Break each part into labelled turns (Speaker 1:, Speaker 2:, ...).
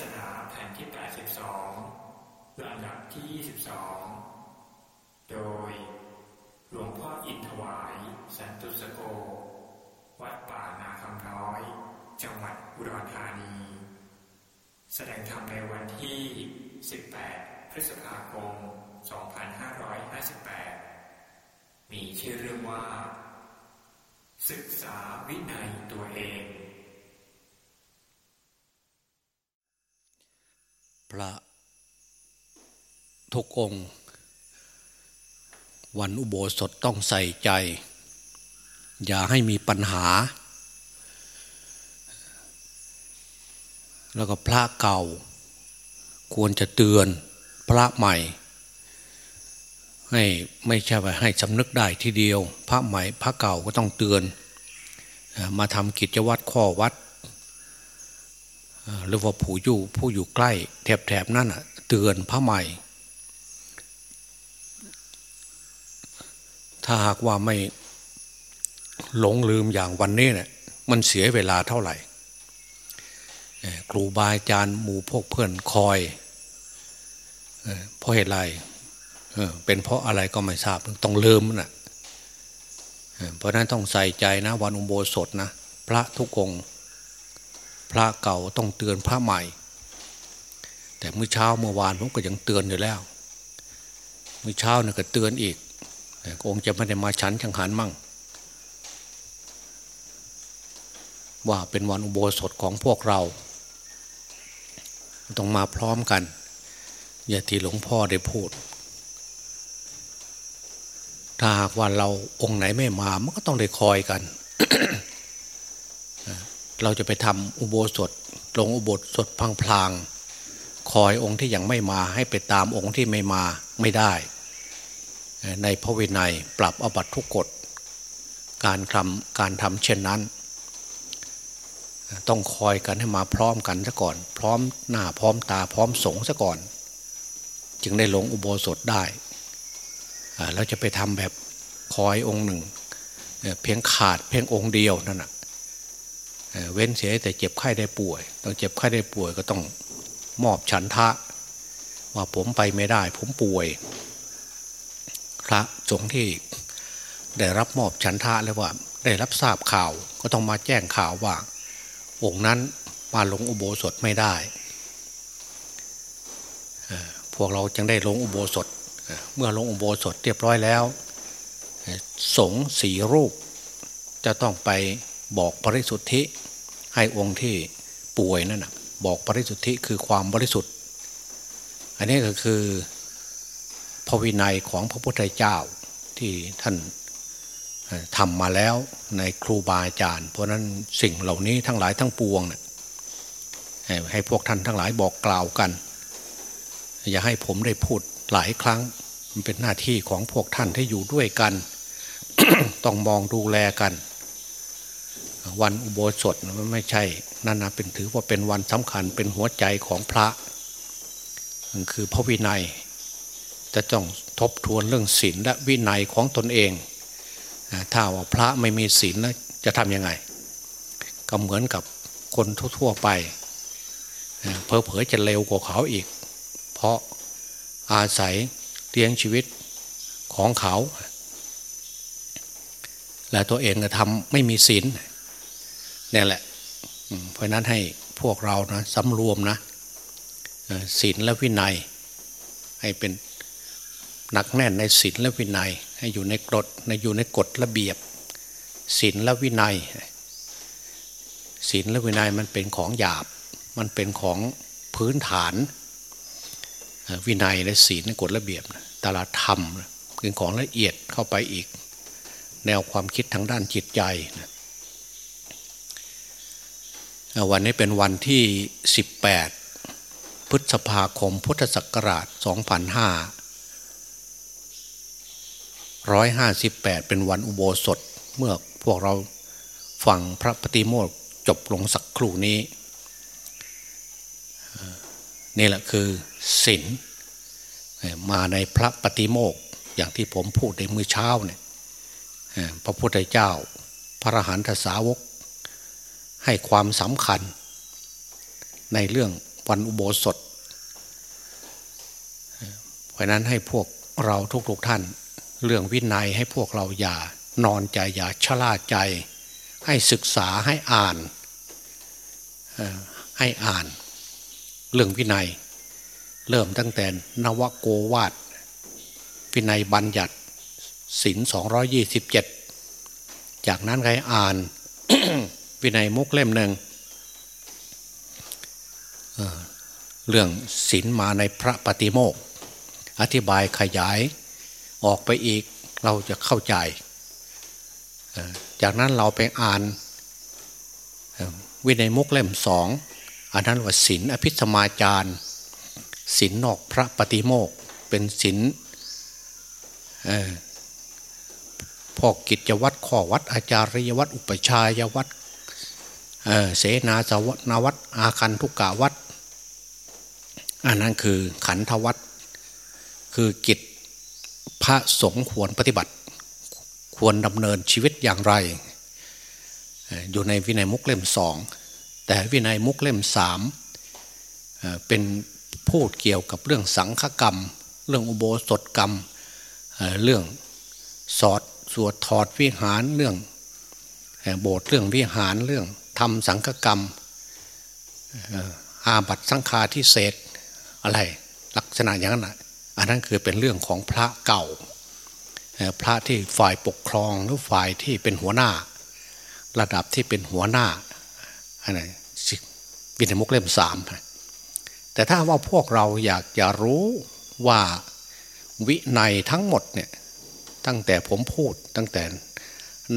Speaker 1: ศนาแผ่นที่ 82 ลำดับที่ 22 โดย หลวงพ่ออินถวาย สันตุสโก วัดป่านาคำน้อย จังหวัดอุดรธานี แสดงธรรมในวันที่ 18 พฤษภาคม 2558 มีชื่อเรื่องว่า ศึกษาวินัยตัวเอง
Speaker 2: พระทุกองค์ วันอุโบสถต้องใส่ใจ อย่าให้มีปัญหา แล้วก็พระเก่า ควรจะเตือนพระใหม่ ให้ไม่ใช่ว่าให้สำนึกได้ทีเดียว พระใหม่พระเก่าก็ต้องเตือน มาทำกิจวัตรข้อวัด หรือว่าผู้อยู่ผู้อยู่ใกล้แถบแถบนั่นเตือนพระใหม่ ถ้าหากว่าไม่หลงลืมอย่างวันนี้เนี่ยมันเสียเวลาเท่าไหร่ครูบาอาจารย์หมู่พวกเพื่อนคอยเพราะเหตุไรเป็นเพราะอะไรก็ไม่ทราบต้องลืมนะเพราะนั้นต้องใส่ใจนะวันอุโบสถนะ พระทุกองค์ พระเก่าต้องเตือนพระใหม่ แต่เมื่อเช้าเมื่อวานผมก็ยังเตือนอยู่แล้ว เมื่อเช้าเนี่ยก็เตือนอีกองค์จะไม่ได้มาฉันชังหันมั่ง ว่าเป็นวันอุโบสถของพวกเรา ต้องมาพร้อมกัน อย่าที่หลวงพ่อได้พูด ถ้าหากว่าเราองค์ไหนไม่มา มันก็ต้องได้คอยกัน เราจะไปทำอุโบสถลงอุโบสถพังพลางคอยองค์ที่ยังไม่มาให้ไปตามองค์ที่ไม่มาไม่ได้ ในพระวินัยปรับอบัตทุกกฎการทำการทำเช่นนั้น ต้องคอยกันให้มาพร้อมกันซะก่อน พร้อมหน้าพร้อมตาพร้อมสงซะก่อน จึงได้ลงอุโบสถได้เราจะไปทำแบบคอยองค์หนึ่ง เพียงขาดเพียงองค์เดียวนั่นแหะ เว้นเสียแต่เจ็บไข้ได้ป่วย ต้องเจ็บไข้ได้ป่วยก็ต้องมอบฉันทะ ว่าผมไปไม่ได้ ผมป่วย พระสงฆ์ที่ได้รับมอบฉันทะแล้วว่า ได้รับทราบข่าวก็ต้องมาแจ้งข่าวว่า องค์นั้นมาลงอุโบสถไม่ได้พวกเราจึงได้ลงอุโบสถ เมื่อลงอุโบสถเรียบร้อยแล้ว สงสีรูป จะต้องไปบอกปริสุทธิ ให้องค์ที่ป่วยนั่นนะบอกปริสุทธิคือความบริสุทธิ์ อันนี้ก็คือพระวินัยของพระพุทธเจ้าที่ท่านทำมาแล้วในครูบาอาจารย์ เพราะนั้นสิ่งเหล่านี้ทั้งหลายทั้งปวงนะให้พวกท่านทั้งหลายบอกกล่าวกัน อย่าให้ผมได้พูดหลายครั้ง มันเป็นหน้าที่ของพวกท่านที่อยู่ด้วยกัน ต้องมองดูแลกัน วันอุโบสถมันไม่ใช่นั่นนะเป็นถือว่าเป็นวันสำคัญเป็นหัวใจของพระคือพระวินัย จะต้องทบทวนเรื่องศีลและวินัยของตนเอง ถ้าว่าพระไม่มีศีลแล้วจะทำยังไง ก็เหมือนกับคนทั่วๆไปเพอเพอจะเร็วกว่าเขาอีก เพราะอาศัยเลี้ยงชีวิตของเขา และตัวเองก็ทำไม่มีศีล นี่แหละเพราะนั้นให้พวกเรานะสำรวมนะศีลและวินัย ให้เป็นหนักแน่นในศีลและวินัย ให้อยู่ในกฎในอยู่ในกฎระเบียบศีลและวินัยศีลและวินัยมันเป็นของหยาบ มันเป็นของพื้นฐาน วินัยและศีลในกฎระเบียบตลาดธรรมเป็นของละเอียดเข้าไปอีก แนวความคิดทางด้านจิตใจนะ วันนี้เป็นวันที่ 18 พฤษภาคมพุทธศักราช 2558 เป็นวันอุโบสถเมื่อพวกเราฟังพระปฏิโมกจบลงสักครู่นี้นี่แหละคือศีลมาในพระปฏิโมกอย่างที่ผมพูดในมื้อเช้าเนี่ยพระพุทธเจ้า พระหันตสาวก ให้ความสำคัญ ในเรื่องวันอุโบสถ เพราะนั้นให้พวกเราทุกๆทท่าน เรื่องวินัยให้พวกเราอย่านอนใจอย่าชะล่าใจ ให้ศึกษาให้อ่านให้อ่าน เรื่องวินัย เริ่มตั้งแต่นวโกวาดวินัยบัญญัติศินสองยี่สิบเจ็ดจากนั้นใครอ่าน วินัยมุกเล่มหนึ่งเรื่องศีลมาในพระปฏิโมกอธิบายขยายออกไปอีกเราจะเข้าใจ จากนั้นเราไปอ่านวินัยมุกเล่มสองอันนั้นว่าศีลอภิสมาจารศีลนอกพระปฏิโมกเป็นศีลพอกิจวัตรข้อวัดอาจารยวัตรอุปชายวัตร เสนาสวนาวัตอาคันทุกกาวัตอันนั้นคือขันธวัตคือกิจพระสงฆ์ควรปฏิบัติ ควรดำเนินชีวิตอย่างไร อยู่ในวินัยมุกเล่มสองแต่วินัยมุกเล่มสามเป็นพูดเกี่ยวกับเรื่องสังฆกรรม เรื่องอุโบสถกรรม เรื่องสอดสวดถอดวิหารเรื่องโบสถ์เรื่องวิหารเรื่อง ทำสังฆกรรมอาบัตสังฆาทิเศษอะไรลักษณะอย่างนั้นอันนั้นคือเป็นเรื่องของพระเก่า พระที่ฝ่ายปกครองหรือฝ่ายที่เป็นหัวหน้า ระดับที่เป็นหัวหน้าอันนั้นบินมุกเล่มสามแต่ถ้าว่าพวกเราอยากจะรู้ว่าวินัยทั้งหมดเนี่ยตั้งแต่ผมพูดตั้งแต่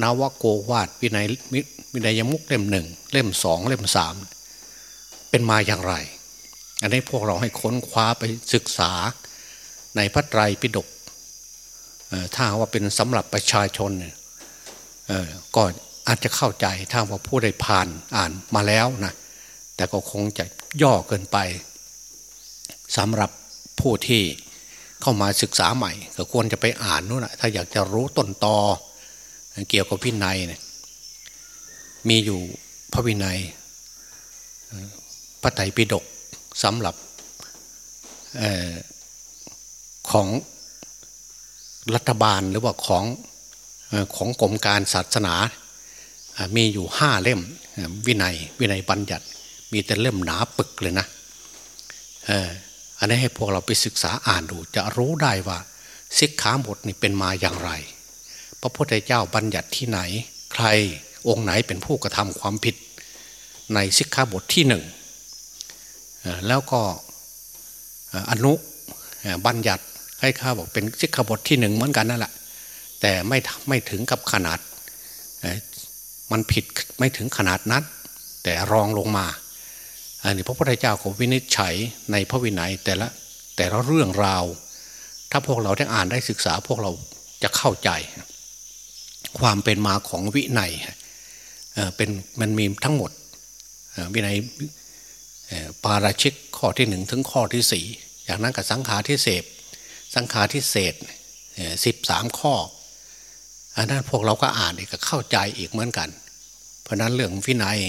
Speaker 2: นวโกวาดวินัยวินัยมุกเล่มหนึ่งเล่มสองเล่มสามเป็นมาอย่างไร อันนี้พวกเราให้ค้นคว้าไปศึกษาในพระไตรปิฎกถ้าว่าเป็นสำหรับประชาชนก็อาจจะเข้าใจถ้าว่าผู้ได้ผ่านอ่านมาแล้วนะแต่ก็คงจะย่อเกินไปสำหรับผู้ที่เข้ามาศึกษาใหม่ ก็ควรจะไปอ่านนู่นนะถ้าอยากจะรู้ต้นตอ เกี่ยวกับวินัยเนี่ยมีอยู่พระวินัยพระไตรปิฎกสำหรับอของรัฐบาลหรือว่าของของกรมการศาสนา มีอยู่ห้าเล่มวินัยวินัยบัญญัติ มีแต่เล่มหนาปึกเลยนะอันนี้ให้พวกเราไปศึกษาอ่านดู จะรู้ได้ว่าสิกขาบทนี่เป็นมาอย่างไร พระพุทธเจ้าบัญญัติที่ไหน ใครองค์ไหนเป็นผู้กระทำความผิด ในสิกขาบทที่หนึ่งแล้วก็อนุบัญญัติให้ข้าบอกเป็นสิกขาบทที่หนึ่งเหมือนกันนั่นแหละแต่ไม่ไม่ถึงกับขนาดมันผิดไม่ถึงขนาดนั้น แต่รองลงมาอันนี้พระพุทธเจ้าก็วินิจฉัยในพระวินัยแต่ละแต่ละเรื่องราว ถ้าพวกเราได้อ่านได้ศึกษาพวกเราจะเข้าใจ ความเป็นมาของวินัยเป็นมันมีทั้งหมดวินัยปาราชิกข้อที่หนึ่งถึงข้อที่สี่อย่างนั้นกับสังขาที่เสพสังขาที่เศษสิบสามข้ออันนั้นพวกเราก็อ่านอีกก็เข้าใจอีกเหมือนกัน เพราะนั้นเรื่องวินัย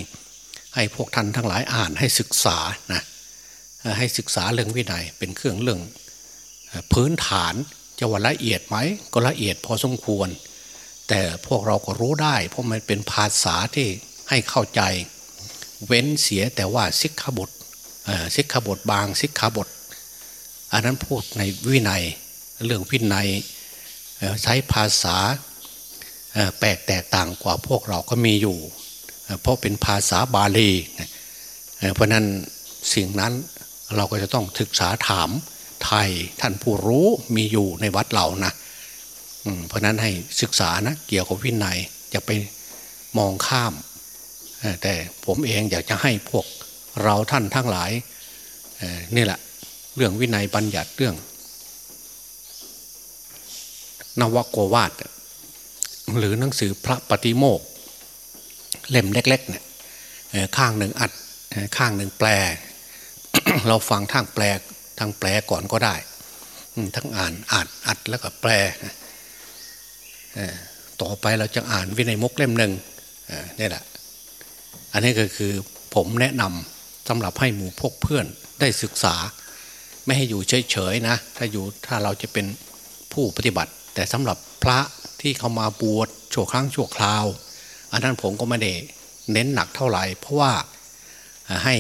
Speaker 2: ให้พวกท่านทั้งหลายอ่านให้ศึกษานะให้ศึกษาเรื่องวินัยเป็นเครื่องเรื่องพื้นฐานจะว่าละเอียดไหมก็ละเอียดพอสมควร แต่พวกเราก็รู้ได้ เพราะมันเป็นภาษาที่ให้เข้าใจ เว้นเสียแต่ว่าสิกขาบทสิกขาบทบางสิกขาบท อันนั้นพูดในวินัยเรื่องวินัยใช้ภาษาแปลกแตกต่างกว่าพวกเราก็มีอยู่ เพราะเป็นภาษาบาลี เพราะนั้นสิ่งนั้นเราก็จะต้องศึกษาถามไทยท่านผู้รู้มีอยู่ในวัดเรานะ เพราะนั้นให้ศึกษานะเกี่ยวกับวินัยจะไปมองข้าม แต่ผมเองอยากจะให้พวกเราท่านทั้งหลายนี่แหละ เรื่องวินัยบัญญัติเรื่อง นวโกวาดหรือหนังสือพระปฏิโมกเล่มเล็กๆเนี่ยข้างหนึ่งอัดข้างหนึ่งแปล เราฟังทางแปลทางแปลก่อนก็ได้ ทั้งอ่านอ่านอัดแล้วก็แปล ต่อไปเราจะอ่านวินัยมกเล่มหนึ่งนี่แหละ อันนี้ก็คือผมแนะนำสำหรับให้หมู่พกเพื่อนได้ศึกษา ไม่ให้อยู่เฉยๆนะ ถ้าอยู่ถ้าเราจะเป็นผู้ปฏิบัติ แต่สำหรับพระที่เขามาบวชชั่วครั้งชั่วคราว อันนั้นผมก็ไม่ได้เน้นหนักเท่าไหร่ เพราะว่าให้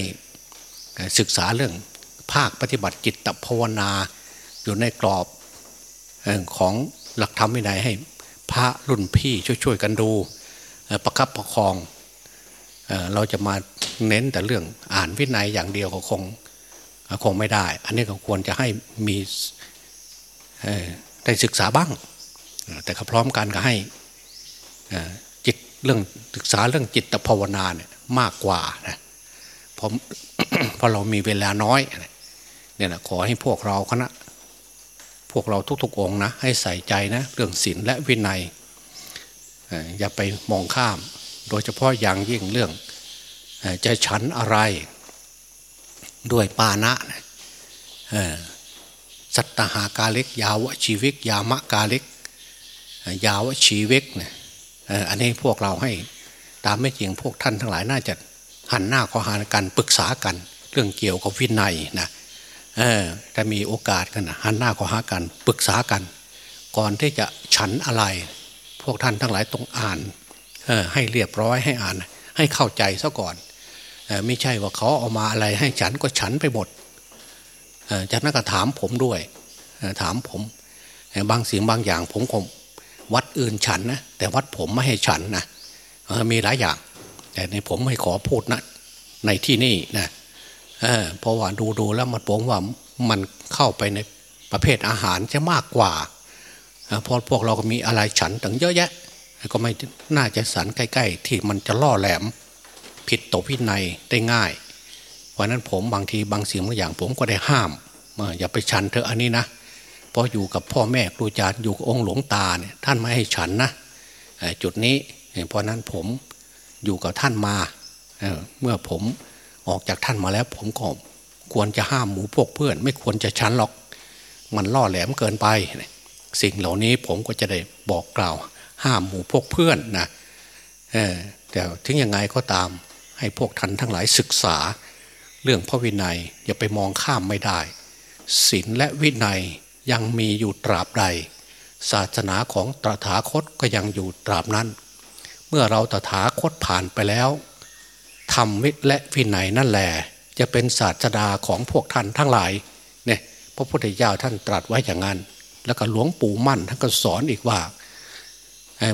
Speaker 2: ศึกษาเรื่องภาคปฏิบัติจิตภาวนาอยู่ในกรอบของหลักธรรมวินัยให้ พระรุ่นพี่ช่วยๆกันดูประคับประคองเราจะมาเน้นแต่เรื่องอ่านวินัยอย่างเดียวก็คงคงไม่ได้ อันนี้ก็ควรจะให้มีได้ศึกษาบ้าง แต่ก็พร้อมกันก็ให้จิตเรื่องศึกษาเรื่องจิตภาวนาเนี่ยมากกว่านะเพราะเพราะเรามีเวลาน้อยเนี่ยนะขอให้พวกเราคณะ พวกเราทุกๆองนะให้ใส่ใจนะเรื่องศีลและวินัย อย่าไปมองข้าม โดยเฉพาะอย่างยิ่งเรื่องจะฉันอะไรด้วยปานะสัตตหากาเล็กยาวชีวิก ยามะกาเล็ก ยาวชีวิกเนี่ยอันนี้พวกเราให้ตามไม่จริงพวกท่านทั้งหลายน่าจะหันหน้าข้อหากันปรึกษากัน เรื่องเกี่ยวกับวินัยนะ เออถ้ามีโอกาสกันหันหน้าขอหากันปรึกษากัน ก่อนที่จะฉันอะไร พวกท่านทั้งหลายต้องอ่านออให้เรียบร้อยให้อ่าน ให้เข้าใจซะก่อนไม่ใช่ว่าเขาเอามาอะไรให้ฉันก็ฉันไปหมดจากนั้นก็ถามผมด้วยถามผมบางสิ่งบางอย่างผมคงวัดอื่นฉันนะแต่วัดผมไม่ให้ฉันนะมีหลายอย่าง แต่ในผมไม่ขอพูดนะในที่นี่นะ เเพราะว่าดูดูแล้วมันผมว่ามันเข้าไปในประเภทอาหารจะมากกว่าเพราะพวกเราก็มีอะไรฉันตั้งเยอะแยะ ก็ไม่น่าจะสันใกล้ ๆ ที่มันจะล่อแหลม ผิดต่อวินัยได้ง่าย เพราะนั้นผมบางทีบางสิ่งบางอย่างผมก็ได้ห้ามอย่าไปฉันเธออันนี้นะเพราะอยู่กับพ่อแม่ครูอาจารย์อยู่กับองค์หลวงตาเนี่ยท่านไม่ให้ฉันนะจุดนี้เพราะนั้นผมอยู่กับท่านมาเมื่อผม ออกจากท่านมาแล้ว ผมก็ควรจะห้ามหมูพวกเพื่อน ไม่ควรจะฉันหรอก มันล่อแหลมเกินไป สิ่งเหล่านี้ผมก็จะได้บอกกล่าว ห้ามหมูพวกเพื่อนนะแต่ถึงยังไงก็ตามให้พวกท่านทั้งหลายศึกษา เรื่องพระวินัยอย่าไปมองข้ามไม่ได้ศีลและวินัยยังมีอยู่ตราบใด ศาสนาของตถาคตก็ยังอยู่ตราบนั้น เมื่อเราตถาคตผ่านไปแล้ว ธรรมวิและวินัยนั่นแหละจะเป็นศาสดาของพวกท่านทั้งหลายเนี่ยพระพุทธเจ้าท่านตรัสไว้อย่างนั้น แล้วก็หลวงปู่มั่นท่านก็สอนอีกว่า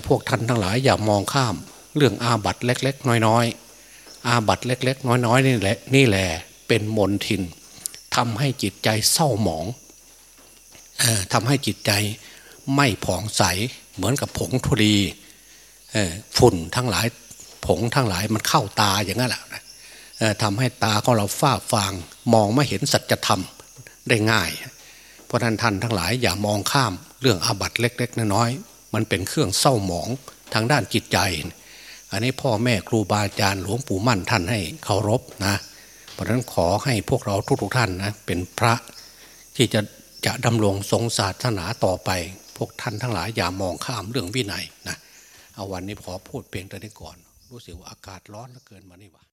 Speaker 2: พวกท่านทั้งหลายอย่ามองข้าม เรื่องอาบัตเล็ก ๆ น้อยๆอาบัตเล็ก ๆ น้อยๆนี่แหละนี่แหละเป็นมนทินทำให้จิตใจเศร้าหมองทำให้จิตใจไม่ผ่องใสเหมือนกับผงธุลีฝุ่นทั้งหลาย ผงทั้งหลายมันเข้าตาอย่างนั้นแหละทำให้ตาของเราฝ้าฟาง มองไม่เห็นสัจธรรมได้ง่าย เพราะท่านท่านทั้งหลายอย่ามองข้ามเรื่องอาบัตเล็ก ๆ น้อยๆมันเป็นเครื่องเศร้าหมองทางด้านจิตใจ อันนี้พ่อแม่ครูบาอาจารย์หลวงปู่มั่นท่านให้เคารพนะ เพราะฉะนั้นขอให้พวกเราทุกๆท่านนะเป็นพระที่จะจะดำรงทรงศาสนาต่อไป พวกท่านทั้งหลายอย่ามองข้ามเรื่องวินัยนะเอาวันนี้ขอพูดเพียงแต่นี้ก่อน รู้สึกว่าอากาศร้อนเหลือเกินมานี่วะ